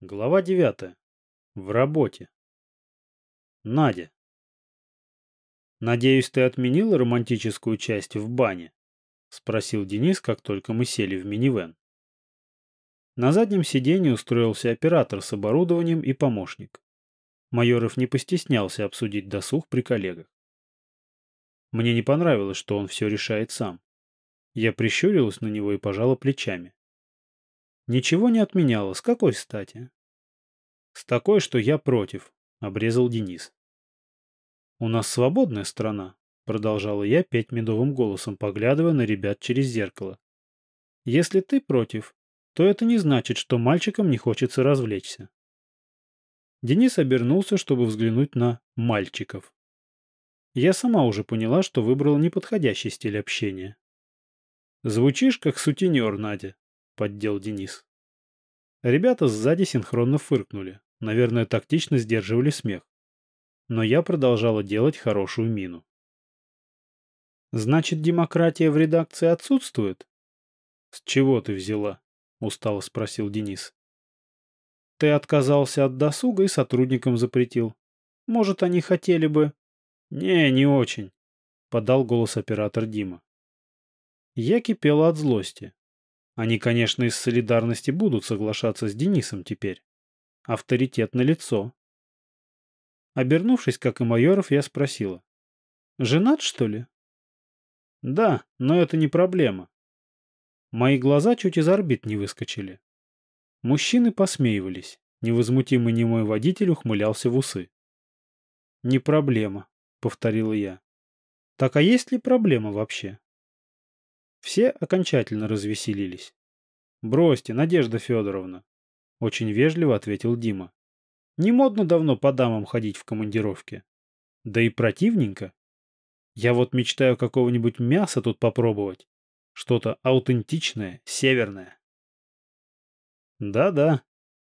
Глава 9. В работе. Надя. «Надеюсь, ты отменила романтическую часть в бане?» — спросил Денис, как только мы сели в минивэн. На заднем сиденье устроился оператор с оборудованием и помощник. Майоров не постеснялся обсудить досуг при коллегах. Мне не понравилось, что он все решает сам. Я прищурилась на него и пожала плечами. Ничего не отменяла. С какой стати? С такой, что я против, обрезал Денис. У нас свободная страна, продолжала я петь медовым голосом, поглядывая на ребят через зеркало. Если ты против, то это не значит, что мальчикам не хочется развлечься. Денис обернулся, чтобы взглянуть на мальчиков. Я сама уже поняла, что выбрала неподходящий стиль общения. «Звучишь, как сутенер, Надя», поддел Денис. Ребята сзади синхронно фыркнули, наверное, тактично сдерживали смех. Но я продолжала делать хорошую мину. «Значит, демократия в редакции отсутствует?» «С чего ты взяла?» — устало спросил Денис. «Ты отказался от досуга и сотрудникам запретил. Может, они хотели бы...» «Не, не очень», — подал голос оператор Дима. Я кипела от злости. Они, конечно, из солидарности будут соглашаться с Денисом теперь. Авторитет на лицо. Обернувшись, как и майоров, я спросила. «Женат, что ли?» «Да, но это не проблема». Мои глаза чуть из орбит не выскочили. Мужчины посмеивались. Невозмутимый немой водитель ухмылялся в усы. «Не проблема», — повторила я. «Так а есть ли проблема вообще?» Все окончательно развеселились. «Бросьте, Надежда Федоровна», — очень вежливо ответил Дима. «Не модно давно по дамам ходить в командировке. Да и противненько. Я вот мечтаю какого-нибудь мяса тут попробовать. Что-то аутентичное, северное». «Да-да,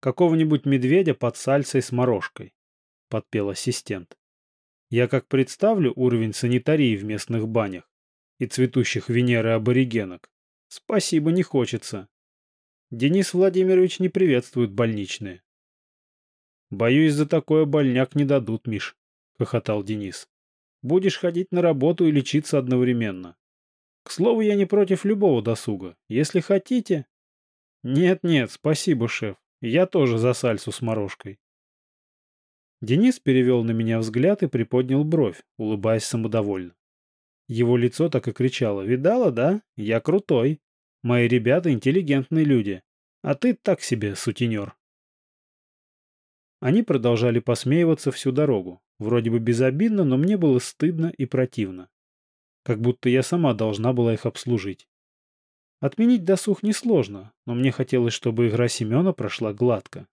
какого-нибудь медведя под сальсой с морожкой», — подпел ассистент. «Я как представлю уровень санитарии в местных банях, и цветущих Венеры аборигенок. Спасибо, не хочется. Денис Владимирович не приветствует больничные. Боюсь, за такое больняк не дадут, Миш, хохотал Денис. Будешь ходить на работу и лечиться одновременно. К слову, я не против любого досуга. Если хотите... Нет-нет, спасибо, шеф. Я тоже за сальсу с морожкой. Денис перевел на меня взгляд и приподнял бровь, улыбаясь самодовольно. Его лицо так и кричало. «Видала, да? Я крутой. Мои ребята интеллигентные люди. А ты так себе, сутенер». Они продолжали посмеиваться всю дорогу. Вроде бы безобидно, но мне было стыдно и противно. Как будто я сама должна была их обслужить. Отменить досуг несложно, но мне хотелось, чтобы игра Семена прошла гладко.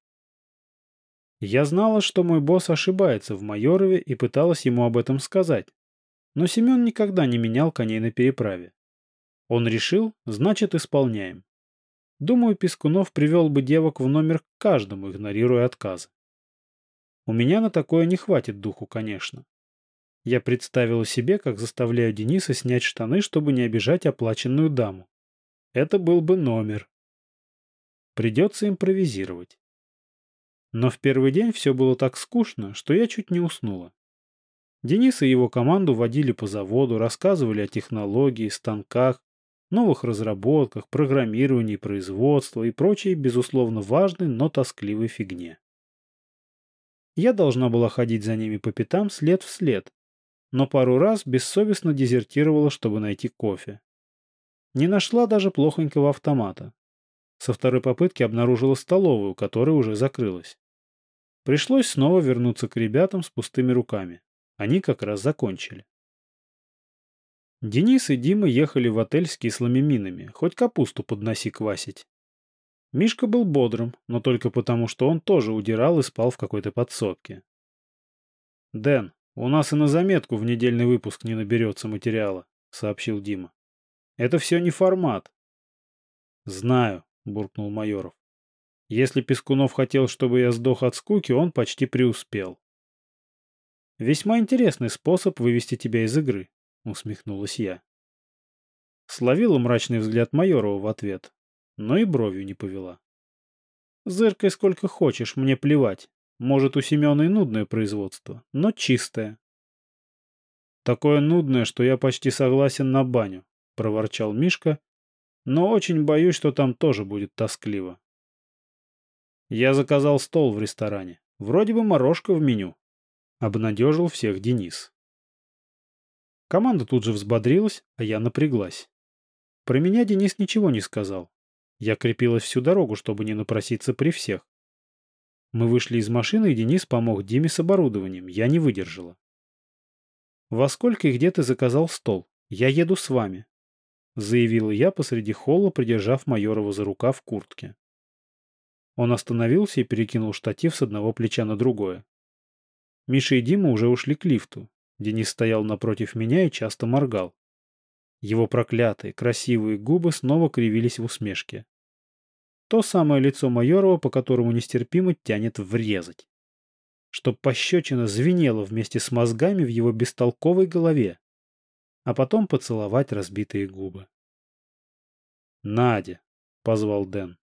Я знала, что мой босс ошибается в Майорове и пыталась ему об этом сказать, но Семен никогда не менял коней на переправе. Он решил, значит, исполняем. Думаю, Пескунов привел бы девок в номер к каждому, игнорируя отказы. У меня на такое не хватит духу, конечно. Я представила себе, как заставляю Дениса снять штаны, чтобы не обижать оплаченную даму. Это был бы номер. Придется импровизировать. Но в первый день все было так скучно, что я чуть не уснула. Денис и его команду водили по заводу, рассказывали о технологии, станках, новых разработках, программировании, производства и прочей, безусловно, важной, но тоскливой фигне. Я должна была ходить за ними по пятам след в след, но пару раз бессовестно дезертировала, чтобы найти кофе. Не нашла даже плохонького автомата. Со второй попытки обнаружила столовую, которая уже закрылась. Пришлось снова вернуться к ребятам с пустыми руками. Они как раз закончили. Денис и Дима ехали в отель с кислыми минами, хоть капусту подноси квасить. Мишка был бодрым, но только потому, что он тоже удирал и спал в какой-то подсобке. «Дэн, у нас и на заметку в недельный выпуск не наберется материала», — сообщил Дима. «Это все не формат». «Знаю», — буркнул Майоров. «Если Пескунов хотел, чтобы я сдох от скуки, он почти преуспел». Весьма интересный способ вывести тебя из игры, усмехнулась я. Словила мрачный взгляд Майорова в ответ, но и бровью не повела. Зыркай сколько хочешь, мне плевать. Может, у Семена и нудное производство, но чистое. Такое нудное, что я почти согласен на баню, проворчал Мишка, но очень боюсь, что там тоже будет тоскливо. Я заказал стол в ресторане. Вроде бы морожка в меню. Обнадежил всех Денис. Команда тут же взбодрилась, а я напряглась. Про меня Денис ничего не сказал. Я крепилась всю дорогу, чтобы не напроситься при всех. Мы вышли из машины, и Денис помог Диме с оборудованием. Я не выдержала. «Во сколько и где ты заказал стол? Я еду с вами», — заявила я посреди холла, придержав Майорова за рука в куртке. Он остановился и перекинул штатив с одного плеча на другое. Миша и Дима уже ушли к лифту. Денис стоял напротив меня и часто моргал. Его проклятые, красивые губы снова кривились в усмешке. То самое лицо Майорова, по которому нестерпимо тянет врезать. Чтоб пощечина звенела вместе с мозгами в его бестолковой голове, а потом поцеловать разбитые губы. «Надя!» — позвал Дэн.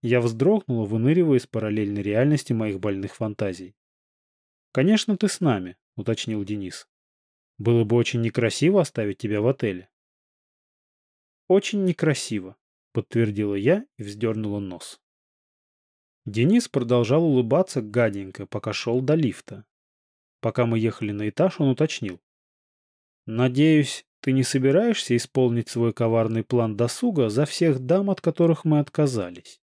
Я вздрогнула, выныривая из параллельной реальности моих больных фантазий. «Конечно, ты с нами», — уточнил Денис. «Было бы очень некрасиво оставить тебя в отеле». «Очень некрасиво», — подтвердила я и вздернула нос. Денис продолжал улыбаться гаденько, пока шел до лифта. Пока мы ехали на этаж, он уточнил. «Надеюсь, ты не собираешься исполнить свой коварный план досуга за всех дам, от которых мы отказались?»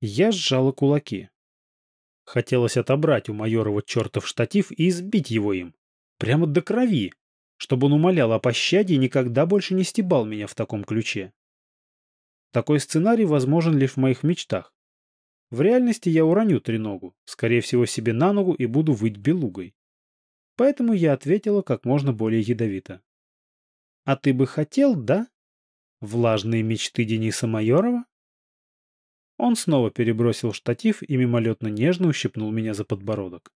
Я сжала кулаки. Хотелось отобрать у Майорова чертов штатив и избить его им. Прямо до крови, чтобы он умолял о пощаде и никогда больше не стебал меня в таком ключе. Такой сценарий возможен лишь в моих мечтах. В реальности я уроню треногу, скорее всего себе на ногу и буду выть белугой. Поэтому я ответила как можно более ядовито. «А ты бы хотел, да? Влажные мечты Дениса Майорова?» Он снова перебросил штатив и мимолетно нежно ущипнул меня за подбородок.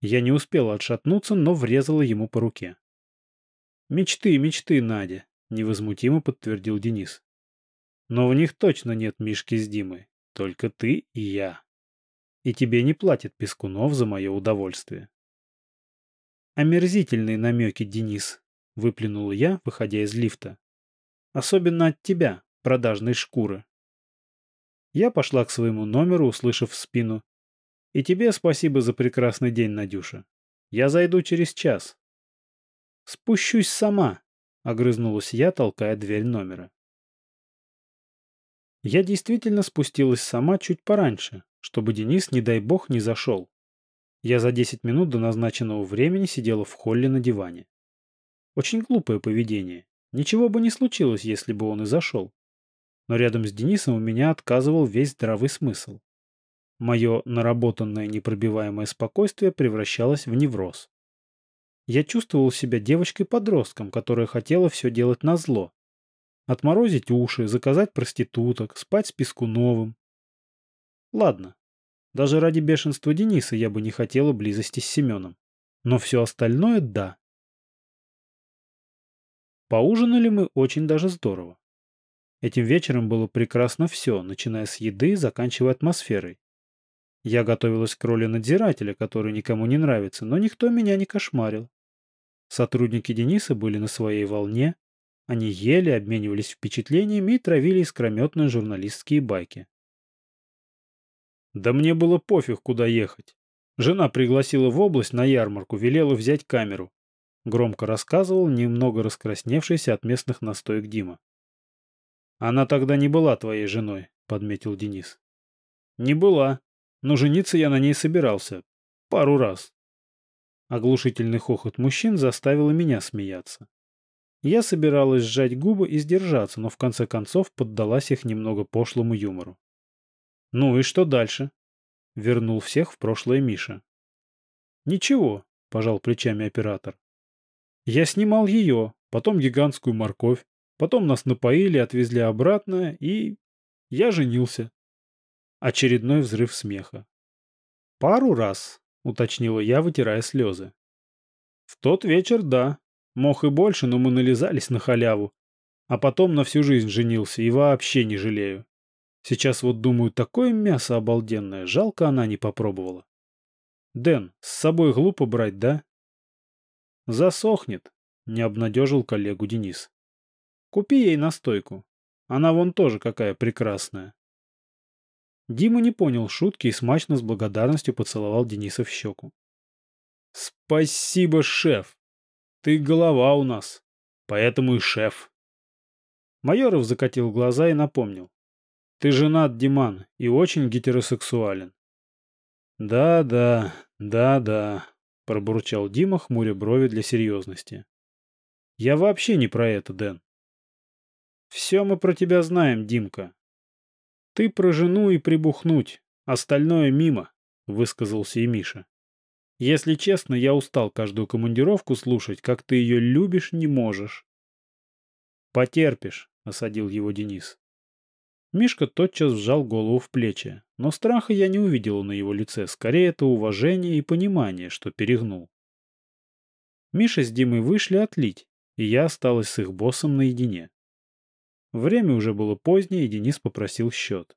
Я не успела отшатнуться, но врезала ему по руке. «Мечты, мечты, Надя», — невозмутимо подтвердил Денис. «Но в них точно нет Мишки с Димой, только ты и я. И тебе не платит Пескунов за мое удовольствие». «Омерзительные намеки, Денис», — выплюнул я, выходя из лифта. «Особенно от тебя, продажной шкуры». Я пошла к своему номеру, услышав в спину. «И тебе спасибо за прекрасный день, Надюша. Я зайду через час». «Спущусь сама», — огрызнулась я, толкая дверь номера. Я действительно спустилась сама чуть пораньше, чтобы Денис, не дай бог, не зашел. Я за 10 минут до назначенного времени сидела в холле на диване. Очень глупое поведение. Ничего бы не случилось, если бы он и зашел но рядом с Денисом у меня отказывал весь здравый смысл. Мое наработанное непробиваемое спокойствие превращалось в невроз. Я чувствовал себя девочкой-подростком, которая хотела все делать на зло. Отморозить уши, заказать проституток, спать с Пескуновым. Ладно, даже ради бешенства Дениса я бы не хотела близости с Семеном. Но все остальное — да. Поужинали мы очень даже здорово. Этим вечером было прекрасно все, начиная с еды и заканчивая атмосферой. Я готовилась к роли надзирателя, который никому не нравится, но никто меня не кошмарил. Сотрудники Дениса были на своей волне, они ели, обменивались впечатлениями и травили искрометные журналистские байки. Да мне было пофиг, куда ехать. Жена пригласила в область на ярмарку, велела взять камеру. Громко рассказывал немного раскрасневшийся от местных настоек Дима. Она тогда не была твоей женой, подметил Денис. Не была, но жениться я на ней собирался. Пару раз. Оглушительный хохот мужчин заставил меня смеяться. Я собиралась сжать губы и сдержаться, но в конце концов поддалась их немного пошлому юмору. «Ну и что дальше?» — вернул всех в прошлое Миша. «Ничего», — пожал плечами оператор. «Я снимал ее, потом гигантскую морковь, Потом нас напоили, отвезли обратно, и... Я женился. Очередной взрыв смеха. «Пару раз», — уточнила я, вытирая слезы. «В тот вечер, да. Мог и больше, но мы нализались на халяву. А потом на всю жизнь женился и вообще не жалею. Сейчас вот думаю, такое мясо обалденное, жалко она не попробовала. Дэн, с собой глупо брать, да? Засохнет, не обнадежил коллегу Денис. Купи ей настойку. Она вон тоже какая прекрасная. Дима не понял шутки и смачно с благодарностью поцеловал Дениса в щеку. «Спасибо, шеф! Ты голова у нас, поэтому и шеф!» Майоров закатил глаза и напомнил. «Ты женат, Диман, и очень гетеросексуален». «Да-да, да-да», — пробурчал Дима, хмуря брови для серьезности. «Я вообще не про это, Дэн». «Все мы про тебя знаем, Димка. Ты про жену и прибухнуть, остальное мимо», — высказался и Миша. «Если честно, я устал каждую командировку слушать, как ты ее любишь не можешь». «Потерпишь», — осадил его Денис. Мишка тотчас сжал голову в плечи, но страха я не увидел на его лице, скорее это уважение и понимание, что перегнул. Миша с Димой вышли отлить, и я осталась с их боссом наедине. Время уже было позднее, и Денис попросил счет.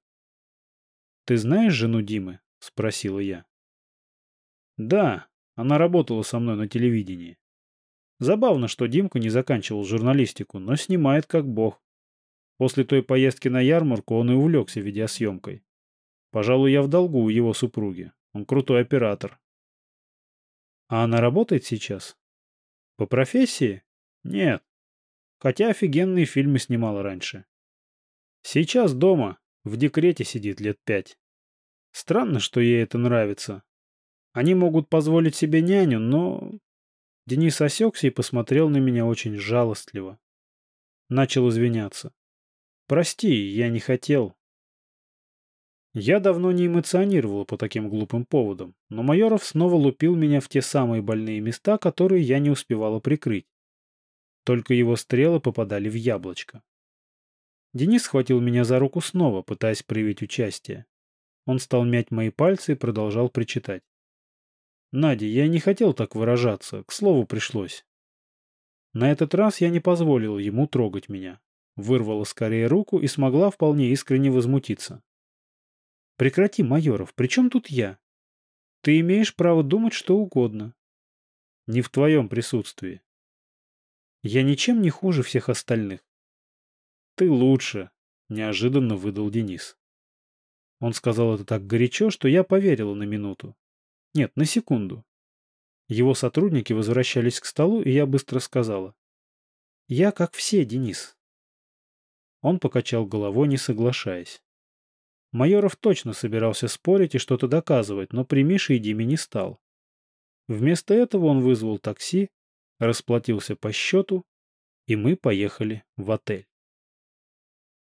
«Ты знаешь жену Димы?» — спросила я. «Да, она работала со мной на телевидении. Забавно, что Димка не заканчивал журналистику, но снимает как бог. После той поездки на ярмарку он и увлекся видеосъемкой. Пожалуй, я в долгу у его супруги. Он крутой оператор. А она работает сейчас? По профессии? Нет. Хотя офигенные фильмы снимала раньше. Сейчас дома, в декрете сидит лет пять. Странно, что ей это нравится. Они могут позволить себе няню, но... Денис осекся и посмотрел на меня очень жалостливо. Начал извиняться. «Прости, я не хотел». Я давно не эмоционировал по таким глупым поводам, но Майоров снова лупил меня в те самые больные места, которые я не успевала прикрыть. Только его стрелы попадали в яблочко. Денис схватил меня за руку снова, пытаясь проявить участие. Он стал мять мои пальцы и продолжал причитать. «Надя, я не хотел так выражаться, к слову пришлось». На этот раз я не позволил ему трогать меня. Вырвала скорее руку и смогла вполне искренне возмутиться. «Прекрати, Майоров, при чем тут я? Ты имеешь право думать что угодно. Не в твоем присутствии. Я ничем не хуже всех остальных. Ты лучше, неожиданно выдал Денис. Он сказал это так горячо, что я поверила на минуту. Нет, на секунду. Его сотрудники возвращались к столу, и я быстро сказала. Я как все, Денис. Он покачал головой, не соглашаясь. Майоров точно собирался спорить и что-то доказывать, но при Мише и Диме не стал. Вместо этого он вызвал такси расплатился по счету, и мы поехали в отель.